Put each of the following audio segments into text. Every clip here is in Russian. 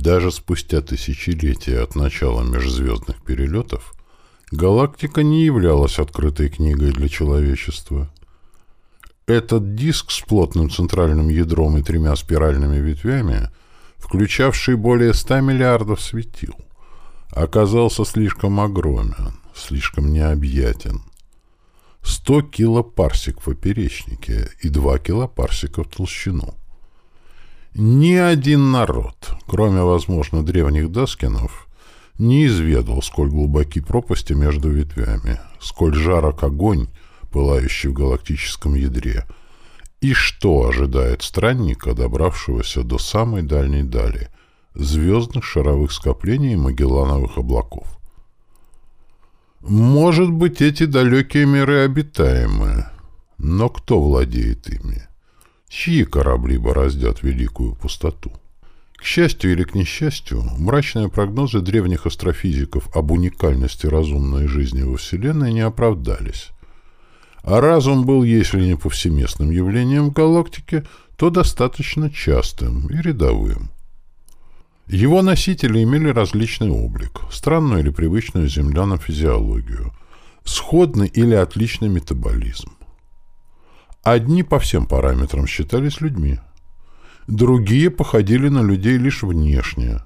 Даже спустя тысячелетия от начала межзвездных перелетов галактика не являлась открытой книгой для человечества. Этот диск с плотным центральным ядром и тремя спиральными ветвями, включавший более 100 миллиардов светил, оказался слишком огромен, слишком необъятен. 100 килопарсик в поперечнике и 2 килопарсика в толщину. Ни один народ, кроме, возможно, древних Даскинов, не изведал, сколь глубоки пропасти между ветвями, сколь жарок огонь, пылающий в галактическом ядре, и что ожидает странника, добравшегося до самой дальней дали, звездных шаровых скоплений Магеллановых облаков. Может быть, эти далекие миры обитаемые, но кто владеет ими? Чьи корабли бороздят великую пустоту. К счастью или к несчастью, мрачные прогнозы древних астрофизиков об уникальности разумной жизни во Вселенной не оправдались. А разум был, если не повсеместным явлением в галактике, то достаточно частым и рядовым. Его носители имели различный облик, странную или привычную землянам физиологию, сходный или отличный метаболизм. Одни по всем параметрам считались людьми. Другие походили на людей лишь внешне.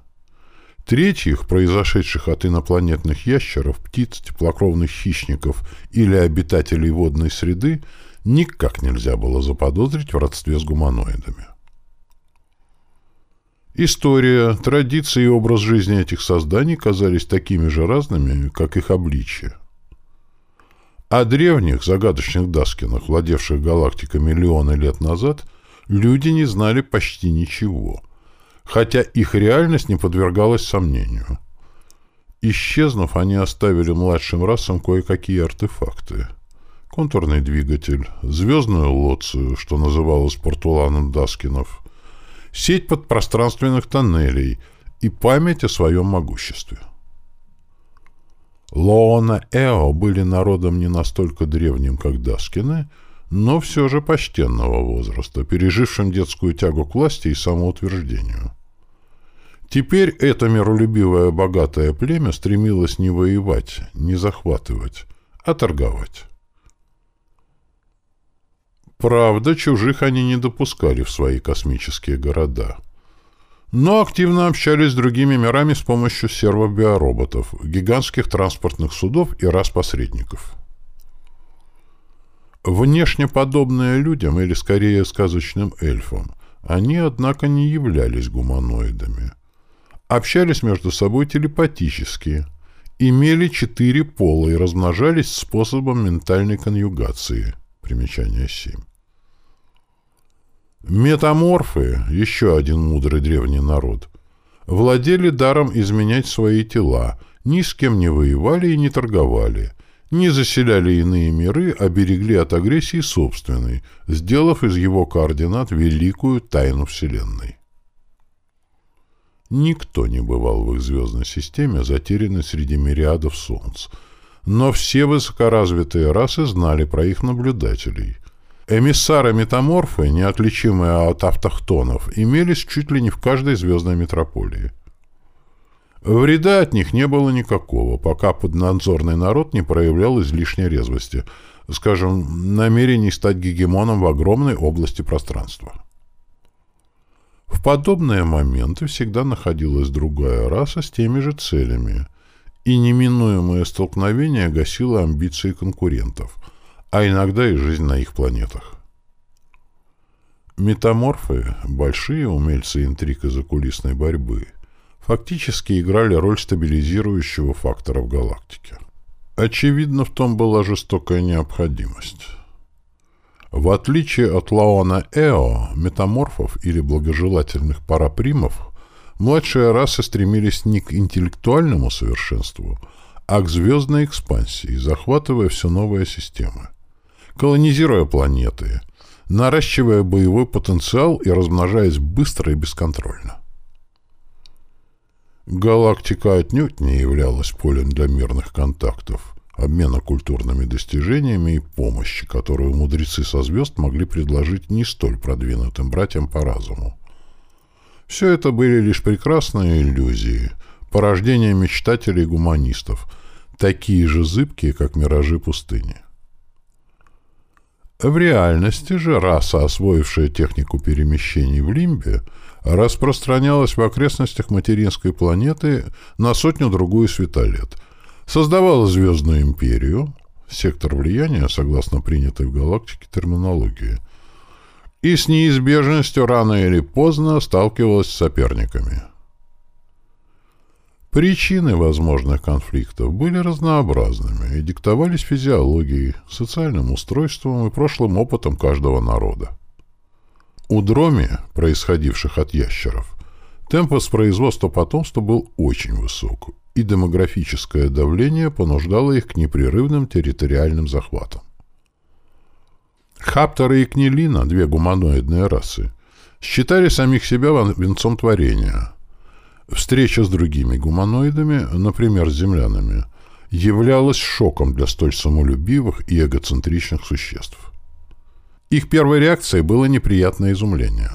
Третьих, произошедших от инопланетных ящеров, птиц, теплокровных хищников или обитателей водной среды, никак нельзя было заподозрить в родстве с гуманоидами. История, традиции и образ жизни этих созданий казались такими же разными, как их обличие. О древних, загадочных Даскинах, владевших галактикой миллионы лет назад, люди не знали почти ничего, хотя их реальность не подвергалась сомнению. Исчезнув, они оставили младшим расам кое-какие артефакты. Контурный двигатель, звездную лоцию, что называлось портуланом Даскинов, сеть подпространственных тоннелей и память о своем могуществе. Лоона-Эо были народом не настолько древним, как Даскины, но все же почтенного возраста, пережившим детскую тягу к власти и самоутверждению. Теперь это миролюбивое богатое племя стремилось не воевать, не захватывать, а торговать. Правда, чужих они не допускали в свои космические города но активно общались с другими мирами с помощью сервобиороботов, гигантских транспортных судов и распосредников. Внешне подобные людям, или скорее сказочным эльфам, они, однако, не являлись гуманоидами. Общались между собой телепатически, имели четыре пола и размножались способом ментальной конъюгации. Примечание 7. Метаморфы, еще один мудрый древний народ, владели даром изменять свои тела, ни с кем не воевали и не торговали, не заселяли иные миры, а берегли от агрессии собственной, сделав из его координат великую тайну Вселенной. Никто не бывал в их звездной системе, затерянной среди мириадов солнц, но все высокоразвитые расы знали про их наблюдателей — Эмиссары-метаморфы, неотличимые от автохтонов, имелись чуть ли не в каждой звездной метрополии. Вреда от них не было никакого, пока поднадзорный народ не проявлял излишней резвости, скажем, намерений стать гегемоном в огромной области пространства. В подобные моменты всегда находилась другая раса с теми же целями, и неминуемое столкновение гасило амбиции конкурентов – а иногда и жизнь на их планетах. Метаморфы, большие умельцы интриг и закулисной борьбы, фактически играли роль стабилизирующего фактора в галактике. Очевидно, в том была жестокая необходимость. В отличие от Лаона Эо, метаморфов или благожелательных парапримов, младшие расы стремились не к интеллектуальному совершенству, а к звездной экспансии, захватывая все новые системы колонизируя планеты, наращивая боевой потенциал и размножаясь быстро и бесконтрольно. Галактика отнюдь не являлась полем для мирных контактов, обмена культурными достижениями и помощи, которую мудрецы со звезд могли предложить не столь продвинутым братьям по разуму. Все это были лишь прекрасные иллюзии, порождение мечтателей-гуманистов, такие же зыбкие, как миражи пустыни. В реальности же раса, освоившая технику перемещений в Лимбе, распространялась в окрестностях материнской планеты на сотню-другую светолет, создавала звездную империю, сектор влияния, согласно принятой в галактике терминологии, и с неизбежностью рано или поздно сталкивалась с соперниками. Причины возможных конфликтов были разнообразными и диктовались физиологией, социальным устройством и прошлым опытом каждого народа. У дроми, происходивших от ящеров, темп воспроизводства потомства был очень высок, и демографическое давление понуждало их к непрерывным территориальным захватам. Хапторы и Кнелина, две гуманоидные расы, считали самих себя венцом творения. Встреча с другими гуманоидами, например, с землянами, являлась шоком для столь самолюбивых и эгоцентричных существ. Их первой реакцией было неприятное изумление.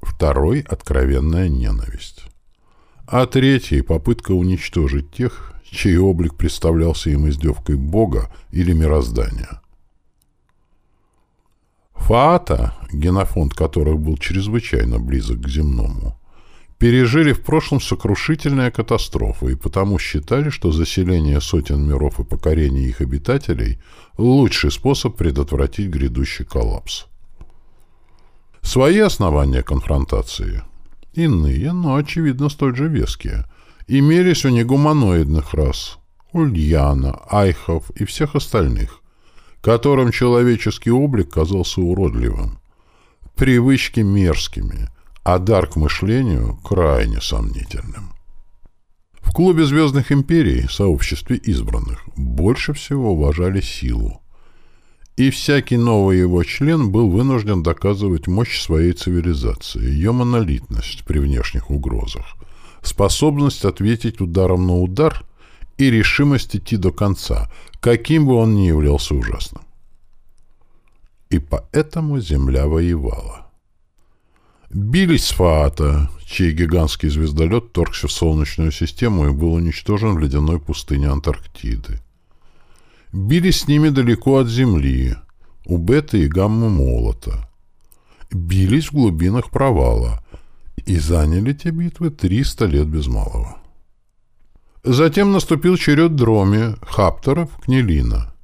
Второй — откровенная ненависть. А третий — попытка уничтожить тех, чей облик представлялся им издевкой Бога или мироздания. Фаата, генофонд которых был чрезвычайно близок к земному, пережили в прошлом сокрушительные катастрофы и потому считали, что заселение сотен миров и покорение их обитателей – лучший способ предотвратить грядущий коллапс. Свои основания конфронтации, иные, но, очевидно, столь же веские, имелись у негуманоидных рас – Ульяна, Айхов и всех остальных, которым человеческий облик казался уродливым, привычки мерзкими, а дар к мышлению крайне сомнительным. В клубе звездных империй, сообществе избранных, больше всего уважали силу, и всякий новый его член был вынужден доказывать мощь своей цивилизации, ее монолитность при внешних угрозах, способность ответить ударом на удар и решимость идти до конца, каким бы он ни являлся ужасным. И поэтому земля воевала. Бились с Фаата, чей гигантский звездолет торгся в Солнечную систему и был уничтожен в ледяной пустыне Антарктиды. Бились с ними далеко от Земли, у Бета и Гамма Молота. Бились в глубинах провала и заняли те битвы 300 лет без малого. Затем наступил черед Дроми, Хапторов, Кнелина.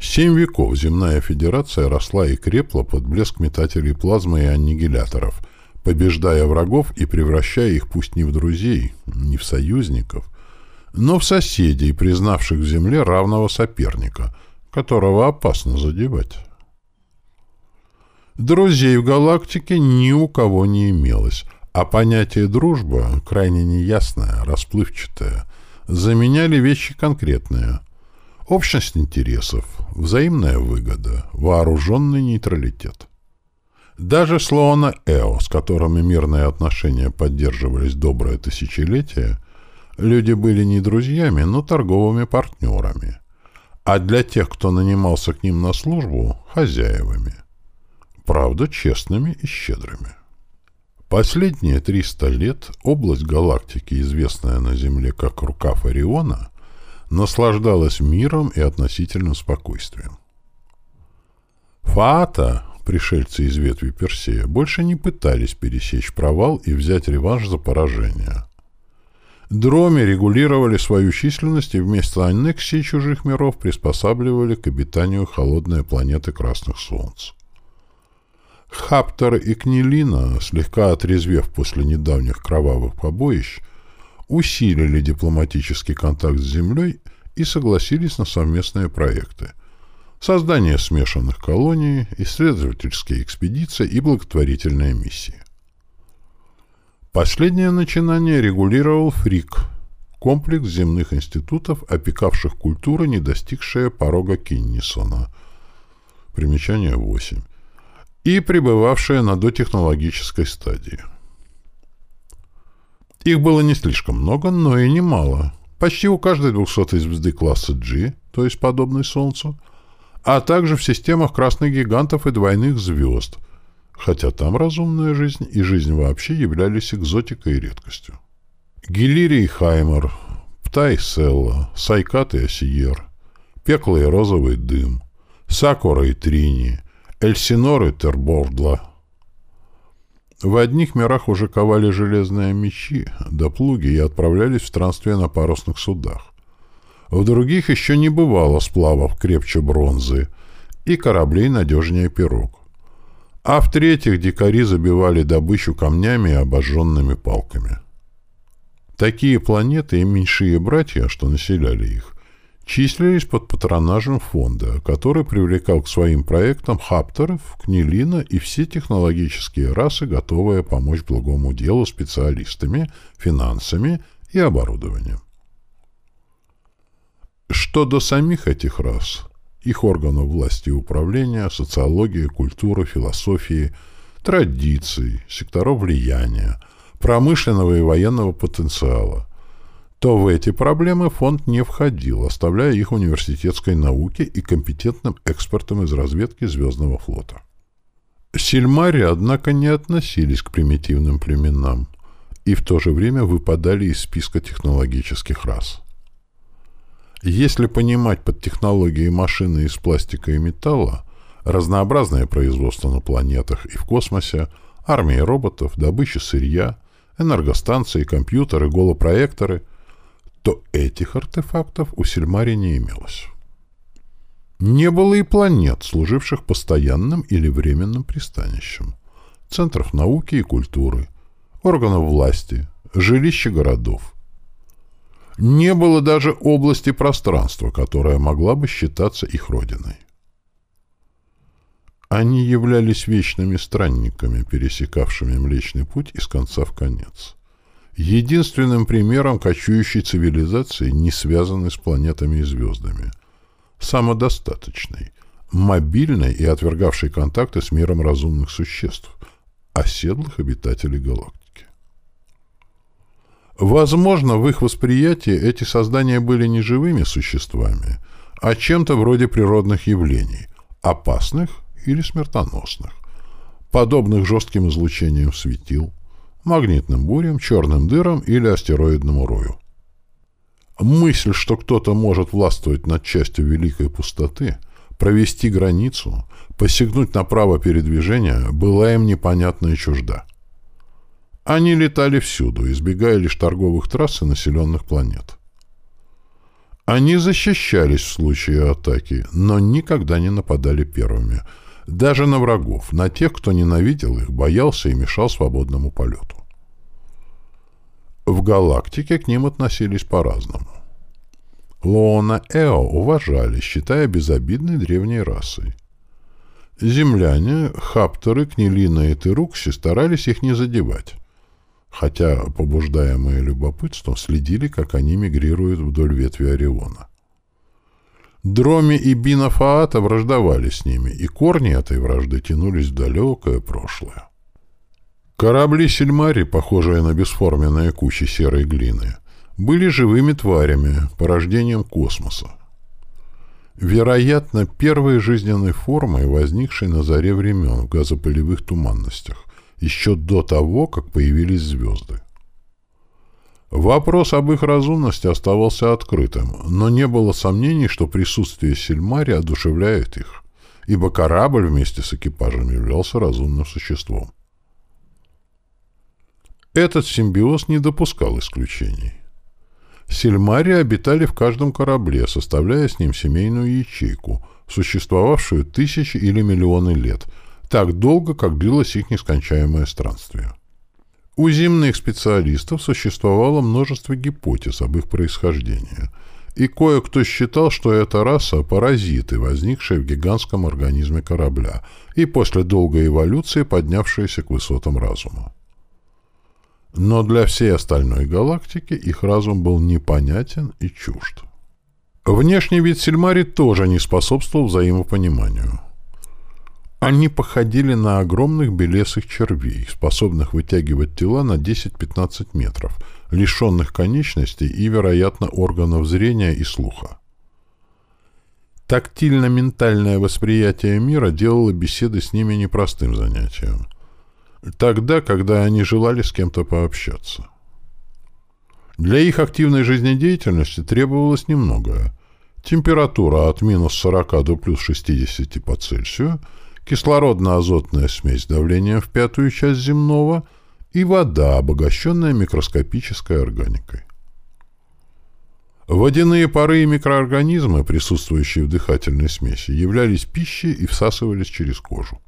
Семь веков земная федерация росла и крепла под блеск метателей плазмы и аннигиляторов, побеждая врагов и превращая их пусть не в друзей, не в союзников, но в соседей, признавших в земле равного соперника, которого опасно задевать. Друзей в галактике ни у кого не имелось — а понятие «дружба», крайне неясное, расплывчатое, заменяли вещи конкретные. Общность интересов, взаимная выгода, вооруженный нейтралитет. Даже слона Эо, с которыми мирные отношения поддерживались доброе тысячелетие, люди были не друзьями, но торговыми партнерами, а для тех, кто нанимался к ним на службу, хозяевами. Правда, честными и щедрыми. Последние 300 лет область галактики, известная на Земле как рукав Ориона, наслаждалась миром и относительным спокойствием. Фаата, пришельцы из ветви Персея, больше не пытались пересечь провал и взять реванш за поражение. Дроми регулировали свою численность и вместо аннексии чужих миров приспосабливали к обитанию холодной планеты Красных Солнц. Хаптор и Кнелина, слегка отрезвев после недавних кровавых побоищ, усилили дипломатический контакт с Землей и согласились на совместные проекты. Создание смешанных колоний, исследовательские экспедиции и благотворительные миссии. Последнее начинание регулировал ФРИК – комплекс земных институтов, опекавших культуры, не достигшие порога Киннисона. Примечание 8 и пребывавшие на дотехнологической стадии. Их было не слишком много, но и немало. Почти у каждой 200 звезды класса G, то есть подобной Солнцу, а также в системах красных гигантов и двойных звезд, хотя там разумная жизнь и жизнь вообще являлись экзотикой и редкостью. Гелирий Хаймер, Птай Селла, Сайкат и Осиер, Пекло и Розовый Дым, Сакура и Трини, Эльсинор и Тербордла. В одних мирах уже ковали железные мечи, да плуги и отправлялись в странствие на парусных судах. В других еще не бывало сплавов крепче бронзы и кораблей надежнее пирог. А в-третьих, дикари забивали добычу камнями и обожженными палками. Такие планеты и меньшие братья, что населяли их, числились под патронажем фонда, который привлекал к своим проектам хаптеров, книлина и все технологические расы, готовые помочь благому делу специалистами, финансами и оборудованием. Что до самих этих рас, их органов власти и управления, социологии, культуры, философии, традиций, секторов влияния, промышленного и военного потенциала, то в эти проблемы фонд не входил, оставляя их университетской науке и компетентным экспертам из разведки Звездного флота. Сильмари, однако, не относились к примитивным племенам и в то же время выпадали из списка технологических рас. Если понимать под технологией машины из пластика и металла, разнообразное производство на планетах и в космосе, армии роботов, добыча сырья, энергостанции, компьютеры, голопроекторы – то этих артефактов у Сельмари не имелось. Не было и планет, служивших постоянным или временным пристанищем, центров науки и культуры, органов власти, жилища городов. Не было даже области пространства, которая могла бы считаться их родиной. Они являлись вечными странниками, пересекавшими Млечный Путь из конца в конец единственным примером кочующей цивилизации, не связанной с планетами и звездами. Самодостаточной, мобильной и отвергавшей контакты с миром разумных существ, оседлых обитателей галактики. Возможно, в их восприятии эти создания были не живыми существами, а чем-то вроде природных явлений, опасных или смертоносных, подобных жестким излучениям светил, магнитным бурям, черным дырам или астероидному рою. Мысль, что кто-то может властвовать над частью великой пустоты, провести границу, посягнуть на право передвижения, была им непонятна и чужда. Они летали всюду, избегая лишь торговых трасс и населенных планет. Они защищались в случае атаки, но никогда не нападали первыми, даже на врагов, на тех, кто ненавидел их, боялся и мешал свободному полету. В галактике к ним относились по-разному. Лоона Эо уважали, считая безобидной древней расой. Земляне, хаптеры, книлина и тырукси старались их не задевать, хотя, побуждаемые любопытством, следили, как они мигрируют вдоль ветви Ориона. Дроми и Бина Фаата враждовали с ними, и корни этой вражды тянулись в далекое прошлое. Корабли Сельмари, похожие на бесформенные кучи серой глины, были живыми тварями, порождением космоса. Вероятно, первой жизненной формой, возникшей на заре времен в газопылевых туманностях, еще до того, как появились звезды. Вопрос об их разумности оставался открытым, но не было сомнений, что присутствие Сельмари одушевляет их, ибо корабль вместе с экипажем являлся разумным существом. Этот симбиоз не допускал исключений. Сельмари обитали в каждом корабле, составляя с ним семейную ячейку, существовавшую тысячи или миллионы лет, так долго, как длилось их нескончаемое странствие. У земных специалистов существовало множество гипотез об их происхождении, и кое-кто считал, что эта раса – паразиты, возникшие в гигантском организме корабля и после долгой эволюции поднявшиеся к высотам разума. Но для всей остальной галактики их разум был непонятен и чужд. Внешний вид Сильмари тоже не способствовал взаимопониманию. Они походили на огромных белесых червей, способных вытягивать тела на 10-15 метров, лишенных конечностей и, вероятно, органов зрения и слуха. Тактильно-ментальное восприятие мира делало беседы с ними непростым занятием. Тогда, когда они желали с кем-то пообщаться. Для их активной жизнедеятельности требовалось немногое. Температура от минус 40 до плюс 60 по Цельсию, кислородно-азотная смесь давлением в пятую часть земного и вода, обогащенная микроскопической органикой. Водяные пары и микроорганизмы, присутствующие в дыхательной смеси, являлись пищей и всасывались через кожу.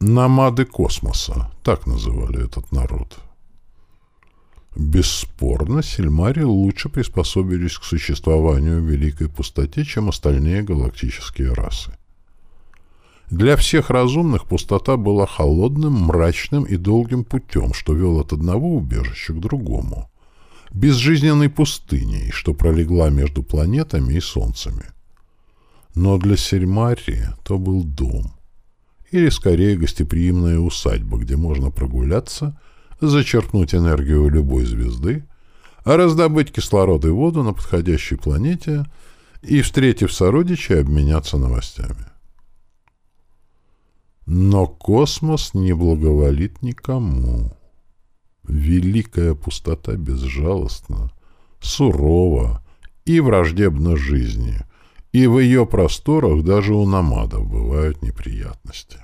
Намады космоса, так называли этот народ. Бесспорно, сельмари лучше приспособились к существованию в великой пустоте, чем остальные галактические расы. Для всех разумных пустота была холодным, мрачным и долгим путем, что вел от одного убежища к другому. Безжизненной пустыней, что пролегла между планетами и солнцами. Но для Сельмари то был дом. Или, скорее, гостеприимная усадьба, где можно прогуляться – зачерпнуть энергию любой звезды, а раздобыть кислород и воду на подходящей планете и, встретив сородичей, обменяться новостями. Но космос не благоволит никому. Великая пустота безжалостна, сурова и враждебна жизни, и в ее просторах даже у намадов бывают неприятности.